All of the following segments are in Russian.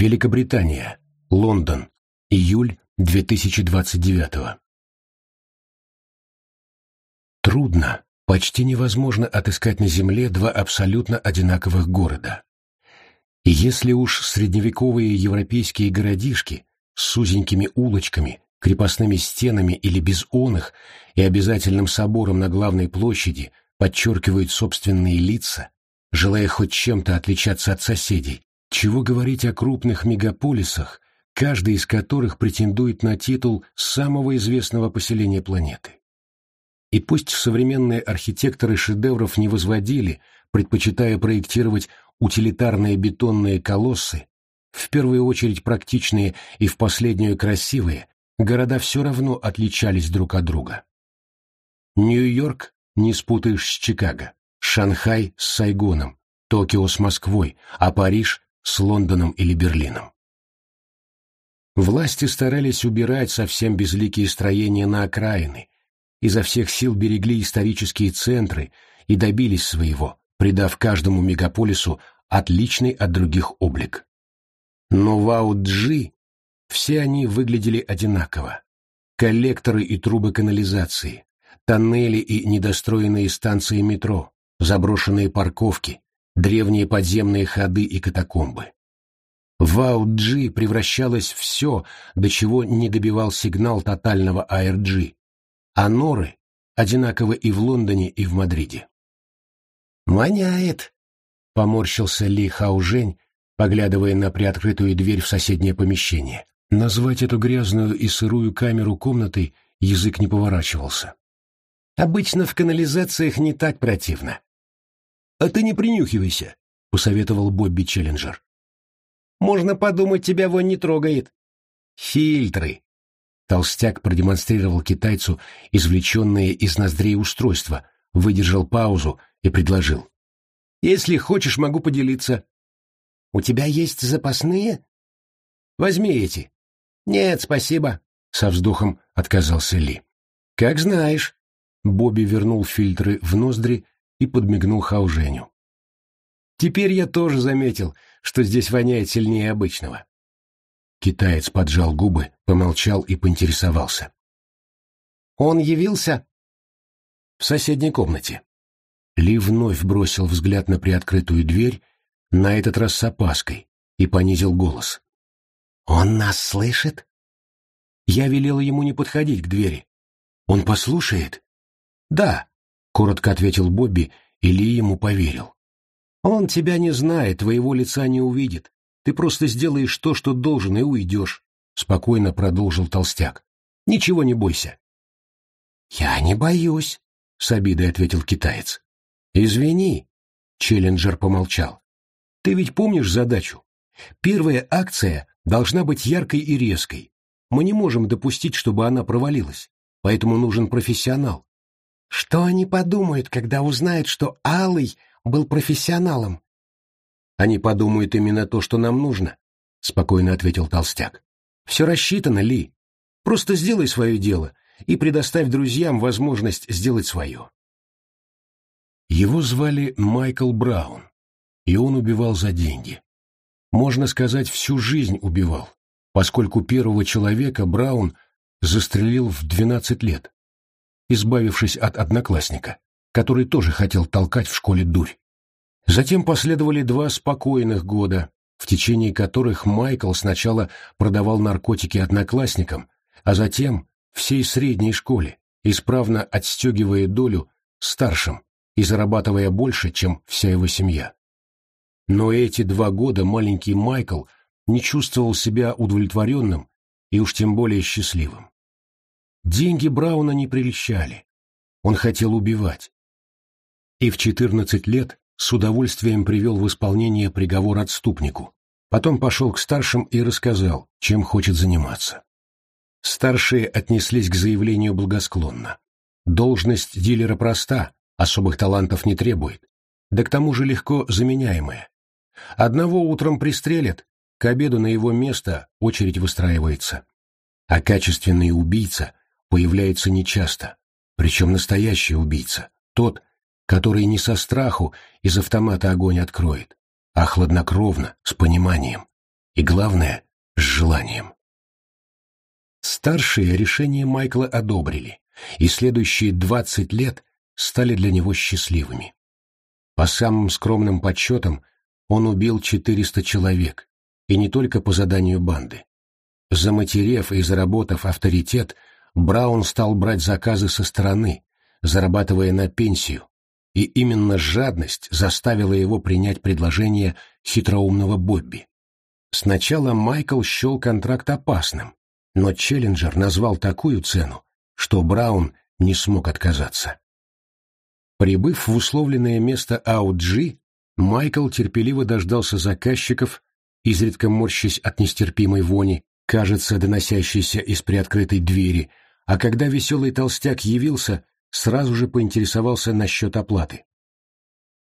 Великобритания. Лондон. Июль 2029 Трудно, почти невозможно отыскать на Земле два абсолютно одинаковых города. И если уж средневековые европейские городишки с узенькими улочками, крепостными стенами или без оных и обязательным собором на главной площади подчеркивают собственные лица, желая хоть чем-то отличаться от соседей, чего говорить о крупных мегаполисах, каждый из которых претендует на титул самого известного поселения планеты. И пусть современные архитекторы шедевров не возводили, предпочитая проектировать утилитарные бетонные колоссы, в первую очередь практичные и в последнюю красивые, города все равно отличались друг от друга. Нью-Йорк не спутаешь с Чикаго, Шанхай с Сайгоном, Токио с Москвой, а Париж с Лондоном или Берлином. Власти старались убирать совсем безликие строения на окраины, изо всех сил берегли исторические центры и добились своего, придав каждому мегаполису отличный от других облик. Но в Ауджи все они выглядели одинаково. Коллекторы и трубы канализации, тоннели и недостроенные станции метро, заброшенные парковки, древние подземные ходы и катакомбы. В Ауджи превращалось все, до чего не добивал сигнал тотального ARG, а норы одинаковы и в Лондоне, и в Мадриде. «Воняет!» — поморщился Ли Хаужень, поглядывая на приоткрытую дверь в соседнее помещение. Назвать эту грязную и сырую камеру комнатой язык не поворачивался. «Обычно в канализациях не так противно». «А ты не принюхивайся», — посоветовал Бобби Челленджер. «Можно подумать, тебя вон не трогает». «Фильтры», Толстяк продемонстрировал китайцу извлеченные из ноздрей устройства, выдержал паузу и предложил. «Если хочешь, могу поделиться». «У тебя есть запасные?» «Возьми эти». «Нет, спасибо», — со вздохом отказался Ли. «Как знаешь». Бобби вернул фильтры в ноздри и подмигнул Хауженю. «Теперь я тоже заметил, что здесь воняет сильнее обычного. Китаец поджал губы, помолчал и поинтересовался. «Он явился?» «В соседней комнате». Ли вновь бросил взгляд на приоткрытую дверь, на этот раз с опаской, и понизил голос. «Он нас слышит?» Я велел ему не подходить к двери. «Он послушает?» «Да», — коротко ответил Бобби, и Ли ему поверил. «Он тебя не знает, твоего лица не увидит. Ты просто сделаешь то, что должен, и уйдешь», — спокойно продолжил толстяк. «Ничего не бойся». «Я не боюсь», — с обидой ответил китаец. «Извини», — Челленджер помолчал. «Ты ведь помнишь задачу? Первая акция должна быть яркой и резкой. Мы не можем допустить, чтобы она провалилась, поэтому нужен профессионал». «Что они подумают, когда узнают, что Алый был профессионалом?» Они подумают именно то, что нам нужно, — спокойно ответил Толстяк. Все рассчитано, Ли. Просто сделай свое дело и предоставь друзьям возможность сделать свое. Его звали Майкл Браун, и он убивал за деньги. Можно сказать, всю жизнь убивал, поскольку первого человека Браун застрелил в 12 лет, избавившись от одноклассника, который тоже хотел толкать в школе дурь. Затем последовали два спокойных года, в течение которых Майкл сначала продавал наркотики одноклассникам, а затем всей средней школе, исправно отстегивая долю старшим и зарабатывая больше, чем вся его семья. Но эти два года маленький Майкл не чувствовал себя удовлетворенным и уж тем более счастливым. Деньги Брауна не прельщали. Он хотел убивать. И в 14 лет с удовольствием привел в исполнение приговор отступнику. Потом пошел к старшим и рассказал, чем хочет заниматься. Старшие отнеслись к заявлению благосклонно. Должность дилера проста, особых талантов не требует, да к тому же легко заменяемая. Одного утром пристрелят, к обеду на его место очередь выстраивается. А качественный убийца появляется нечасто, причем настоящий убийца, тот, который не со страху из автомата огонь откроет, а хладнокровно, с пониманием. И главное, с желанием. Старшие решение Майкла одобрили, и следующие двадцать лет стали для него счастливыми. По самым скромным подсчетам, он убил 400 человек, и не только по заданию банды. Заматерев и заработав авторитет, Браун стал брать заказы со стороны, зарабатывая на пенсию, и именно жадность заставила его принять предложение хитроумного Бобби. Сначала Майкл счел контракт опасным, но Челленджер назвал такую цену, что Браун не смог отказаться. Прибыв в условленное место Ауджи, Майкл терпеливо дождался заказчиков, изредка морщась от нестерпимой вони, кажется, доносящейся из приоткрытой двери, а когда веселый толстяк явился, сразу же поинтересовался насчет оплаты.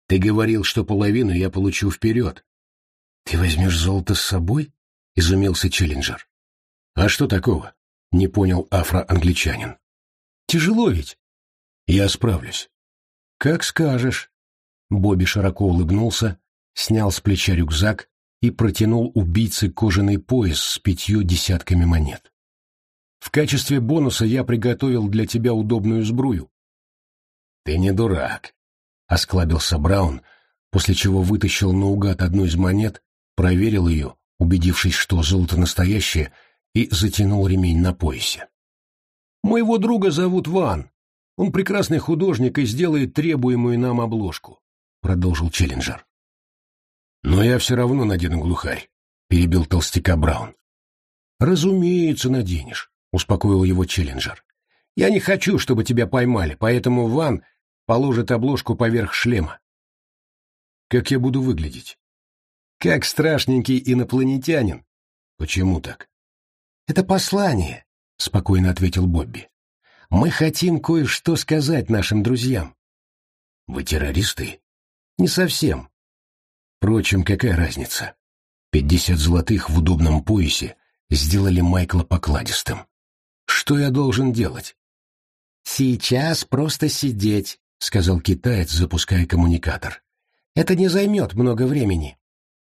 «Ты говорил, что половину я получу вперед». «Ты возьмешь золото с собой?» — изумился Челленджер. «А что такого?» — не понял афроангличанин. «Тяжело ведь?» «Я справлюсь». «Как скажешь». Бобби широко улыбнулся, снял с плеча рюкзак и протянул убийце кожаный пояс с пятью десятками монет. «В качестве бонуса я приготовил для тебя удобную сбрую». «Ты не дурак», — осклабился Браун, после чего вытащил наугад одну из монет, проверил ее, убедившись, что золото настоящее, и затянул ремень на поясе. «Моего друга зовут Ван. Он прекрасный художник и сделает требуемую нам обложку», — продолжил Челленджер. «Но я все равно надену глухарь», — перебил толстяка Браун. «Разумеется, наденешь», — успокоил его Челленджер. «Я не хочу, чтобы тебя поймали, поэтому Ван положит обложку поверх шлема». «Как я буду выглядеть?» «Как страшненький инопланетянин». «Почему так?» «Это послание», — спокойно ответил Бобби. «Мы хотим кое-что сказать нашим друзьям». «Вы террористы?» «Не совсем». Впрочем, какая разница? Пятьдесят золотых в удобном поясе сделали Майкла покладистым. Что я должен делать? «Сейчас просто сидеть», — сказал китаец, запуская коммуникатор. «Это не займет много времени».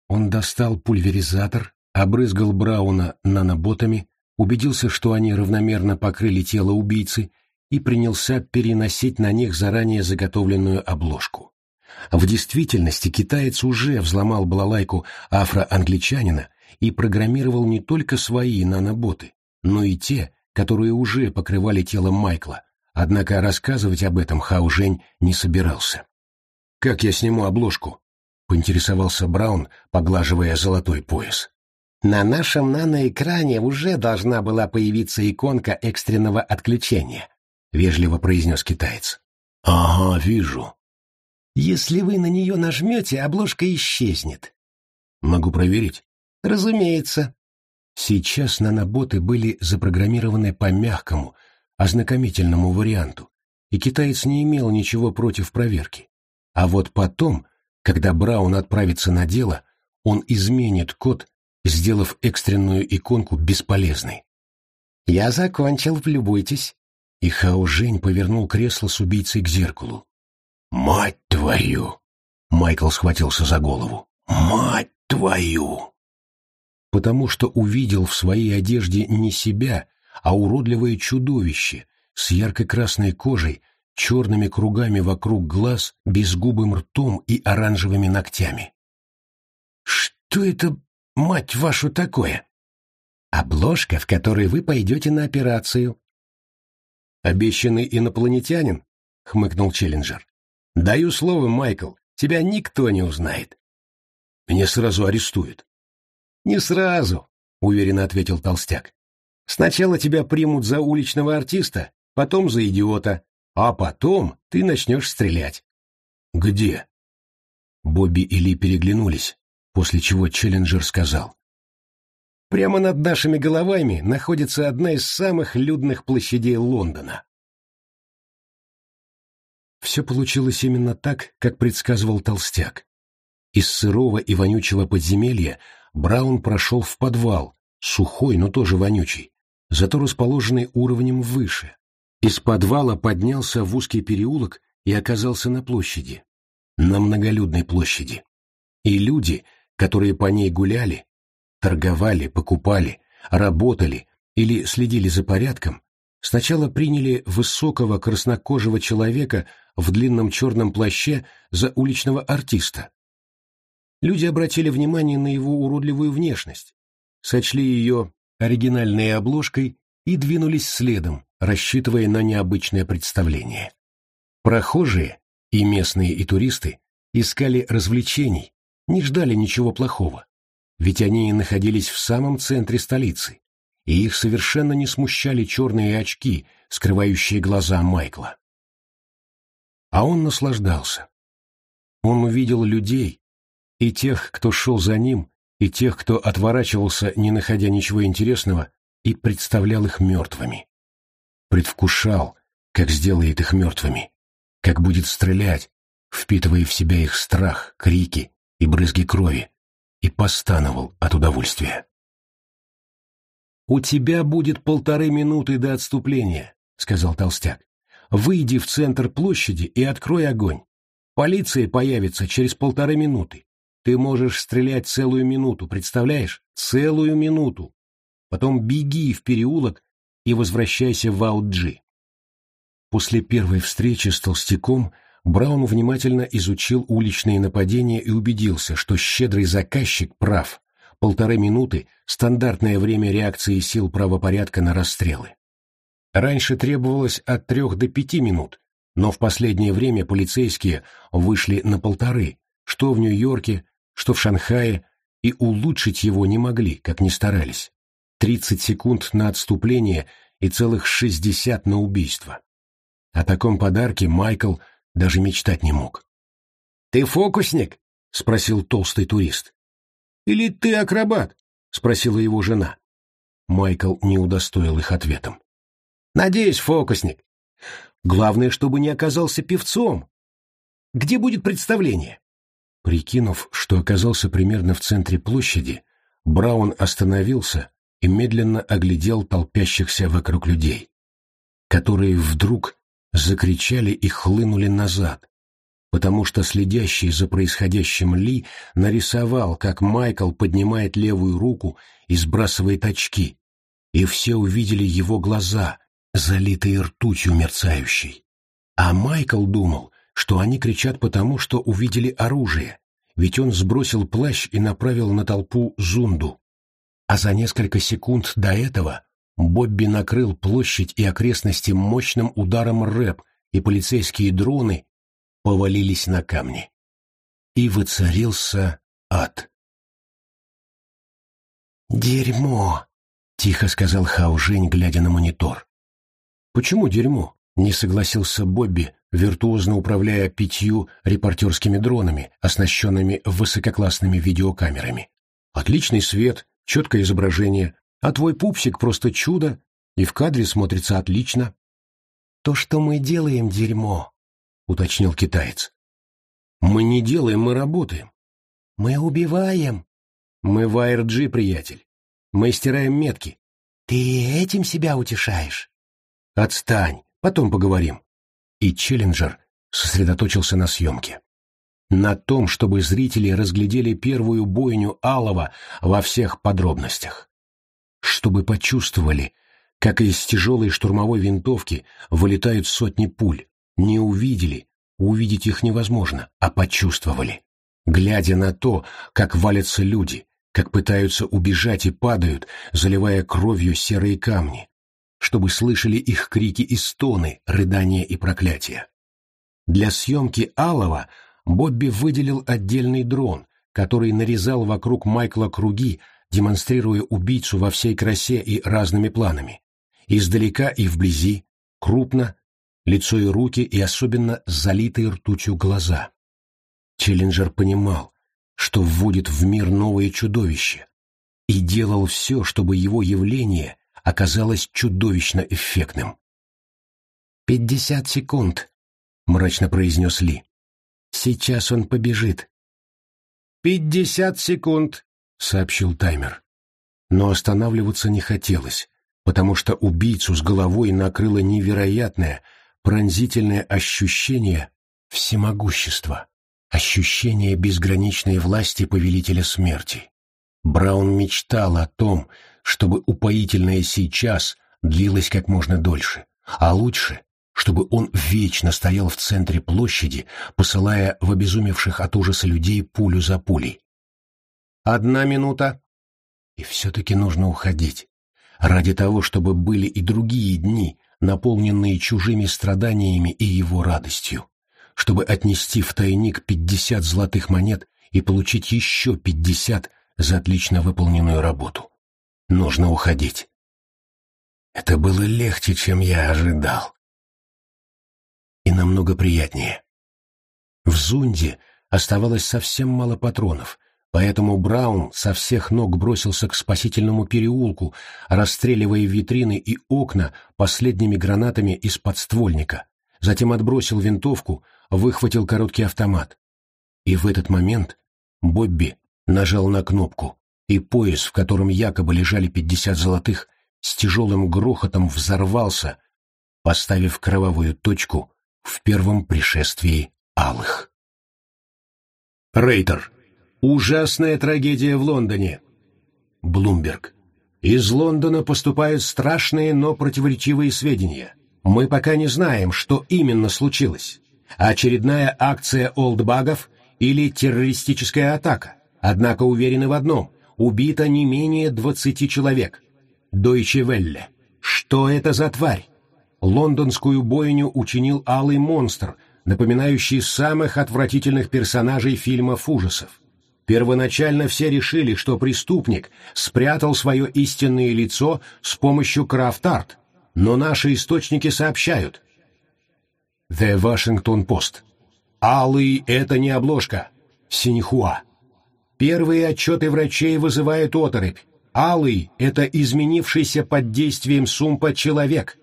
Он достал пульверизатор, обрызгал Брауна наноботами, убедился, что они равномерно покрыли тело убийцы, и принялся переносить на них заранее заготовленную обложку. В действительности китаец уже взломал балалайку афроангличанина и программировал не только свои наноботы, но и те, которые уже покрывали тело Майкла, однако рассказывать об этом Хаужень не собирался. «Как я сниму обложку?» — поинтересовался Браун, поглаживая золотой пояс. На нашем наноэкране уже должна была появиться иконка экстренного отключения, вежливо произнес китаец. Ага, вижу. Если вы на нее нажмете, обложка исчезнет. Могу проверить? Разумеется. Сейчас наноботы были запрограммированы по мягкому, ознакомительному варианту, и китаец не имел ничего против проверки. А вот потом, когда Браун отправится на дело, он изменит код сделав экстренную иконку бесполезной. «Я закончил, влюбуйтесь». И Хао Жень повернул кресло с убийцей к зеркалу. «Мать твою!» Майкл схватился за голову. «Мать твою!» Потому что увидел в своей одежде не себя, а уродливое чудовище с ярко-красной кожей, черными кругами вокруг глаз, безгубым ртом и оранжевыми ногтями. «Что это мать вашу, такое? Обложка, в которой вы пойдете на операцию. Обещанный инопланетянин? Хмыкнул Челленджер. Даю слово, Майкл, тебя никто не узнает. Меня сразу арестуют. Не сразу, уверенно ответил Толстяк. Сначала тебя примут за уличного артиста, потом за идиота, а потом ты начнешь стрелять. Где? Бобби и Ли переглянулись после чего Челленджер сказал. «Прямо над нашими головами находится одна из самых людных площадей Лондона». Все получилось именно так, как предсказывал Толстяк. Из сырого и вонючего подземелья Браун прошел в подвал, сухой, но тоже вонючий, зато расположенный уровнем выше. Из подвала поднялся в узкий переулок и оказался на площади, на многолюдной площади. И люди, которые по ней гуляли, торговали, покупали, работали или следили за порядком, сначала приняли высокого краснокожего человека в длинном черном плаще за уличного артиста. Люди обратили внимание на его уродливую внешность, сочли ее оригинальной обложкой и двинулись следом, рассчитывая на необычное представление. Прохожие, и местные, и туристы, искали развлечений, не ждали ничего плохого, ведь они находились в самом центре столицы, и их совершенно не смущали черные очки, скрывающие глаза Майкла. А он наслаждался. Он увидел людей, и тех, кто шел за ним, и тех, кто отворачивался, не находя ничего интересного, и представлял их мертвыми. Предвкушал, как сделает их мертвыми, как будет стрелять, впитывая в себя их страх, крики и брызги крови, и постановал от удовольствия. «У тебя будет полторы минуты до отступления», — сказал Толстяк. «Выйди в центр площади и открой огонь. Полиция появится через полторы минуты. Ты можешь стрелять целую минуту, представляешь? Целую минуту. Потом беги в переулок и возвращайся в Аутджи. После первой встречи с толстяком Браун внимательно изучил уличные нападения и убедился, что щедрый заказчик прав. Полторы минуты – стандартное время реакции сил правопорядка на расстрелы. Раньше требовалось от трех до пяти минут, но в последнее время полицейские вышли на полторы, что в Нью-Йорке, что в Шанхае, и улучшить его не могли, как ни старались. 30 секунд на отступление и целых 60 на убийство. О таком подарке Майкл даже мечтать не мог. «Ты фокусник?» — спросил толстый турист. «Или ты акробат?» — спросила его жена. Майкл не удостоил их ответом. «Надеюсь, фокусник. Главное, чтобы не оказался певцом. Где будет представление?» Прикинув, что оказался примерно в центре площади, Браун остановился и медленно оглядел толпящихся вокруг людей, которые вдруг закричали и хлынули назад, потому что следящий за происходящим Ли нарисовал, как Майкл поднимает левую руку и сбрасывает очки, и все увидели его глаза, залитые ртутью мерцающей. А Майкл думал, что они кричат потому, что увидели оружие, ведь он сбросил плащ и направил на толпу зунду. А за несколько секунд до этого Бобби накрыл площадь и окрестности мощным ударом рэп, и полицейские дроны повалились на камни. И воцарился ад. «Дерьмо!» — тихо сказал Хаужень, глядя на монитор. «Почему дерьмо?» — не согласился Бобби, виртуозно управляя пятью репортерскими дронами, оснащенными высококлассными видеокамерами. «Отличный свет, четкое изображение, а твой пупсик просто чудо, и в кадре смотрится отлично. То, что мы делаем, дерьмо, уточнил китаец. Мы не делаем, мы работаем. Мы убиваем. Мы в ARG, приятель. Мы стираем метки. Ты этим себя утешаешь? Отстань, потом поговорим. И Челленджер сосредоточился на съемке. На том, чтобы зрители разглядели первую бойню Алова во всех подробностях чтобы почувствовали, как из тяжелой штурмовой винтовки вылетают сотни пуль. Не увидели, увидеть их невозможно, а почувствовали. Глядя на то, как валятся люди, как пытаются убежать и падают, заливая кровью серые камни, чтобы слышали их крики и стоны, рыдания и проклятия. Для съемки Алова Бобби выделил отдельный дрон, который нарезал вокруг Майкла круги, демонстрируя убийцу во всей красе и разными планами. Издалека и вблизи, крупно, лицо и руки и особенно залитые ртутью глаза. Челленджер понимал, что вводит в мир новое чудовище, и делал все, чтобы его явление оказалось чудовищно эффектным. «Пятьдесят секунд», — мрачно произнес Ли. «Сейчас он побежит». «Пятьдесят секунд», — сообщил таймер. Но останавливаться не хотелось, потому что убийцу с головой накрыло невероятное, пронзительное ощущение всемогущества, ощущение безграничной власти повелителя смерти. Браун мечтал о том, чтобы упоительное сейчас длилось как можно дольше, а лучше, чтобы он вечно стоял в центре площади, посылая в обезумевших от ужаса людей пулю за пулей. «Одна минута!» И все-таки нужно уходить, ради того, чтобы были и другие дни, наполненные чужими страданиями и его радостью, чтобы отнести в тайник пятьдесят золотых монет и получить еще пятьдесят за отлично выполненную работу. Нужно уходить. Это было легче, чем я ожидал. И намного приятнее. В Зунде оставалось совсем мало патронов, поэтому Браун со всех ног бросился к спасительному переулку, расстреливая витрины и окна последними гранатами из подствольника, затем отбросил винтовку, выхватил короткий автомат. И в этот момент Бобби нажал на кнопку, и пояс, в котором якобы лежали пятьдесят золотых, с тяжелым грохотом взорвался, поставив кровавую точку в первом пришествии алых. Рейтер. Ужасная трагедия в Лондоне. Блумберг. Из Лондона поступают страшные, но противоречивые сведения. Мы пока не знаем, что именно случилось. Очередная акция олдбагов или террористическая атака. Однако уверены в одном – убито не менее двадцати человек. Дойче Велле. Что это за тварь? Лондонскую бойню учинил алый монстр, напоминающий самых отвратительных персонажей фильмов ужасов. Первоначально все решили, что преступник спрятал свое истинное лицо с помощью крафт-арт, но наши источники сообщают. The Washington Post. Алый — это не обложка. Синьхуа. Первые отчеты врачей вызывают оторопь. Алый — это изменившийся под действием сумпа человек.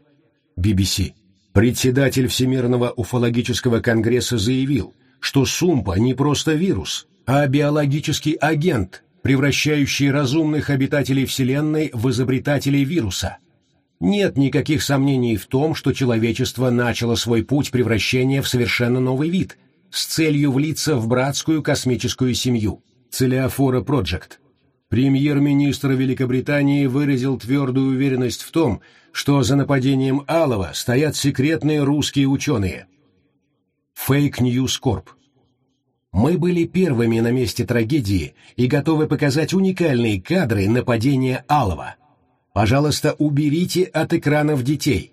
BBC. Председатель Всемирного уфологического конгресса заявил, что сумпа не просто вирус, а биологический агент, превращающий разумных обитателей Вселенной в изобретателей вируса. Нет никаких сомнений в том, что человечество начало свой путь превращения в совершенно новый вид, с целью влиться в братскую космическую семью. Целиафора Проджект. Премьер-министр Великобритании выразил твердую уверенность в том, что за нападением Алова стоят секретные русские ученые. Fake News Corp. Мы были первыми на месте трагедии и готовы показать уникальные кадры нападения Алова. Пожалуйста, уберите от экранов детей.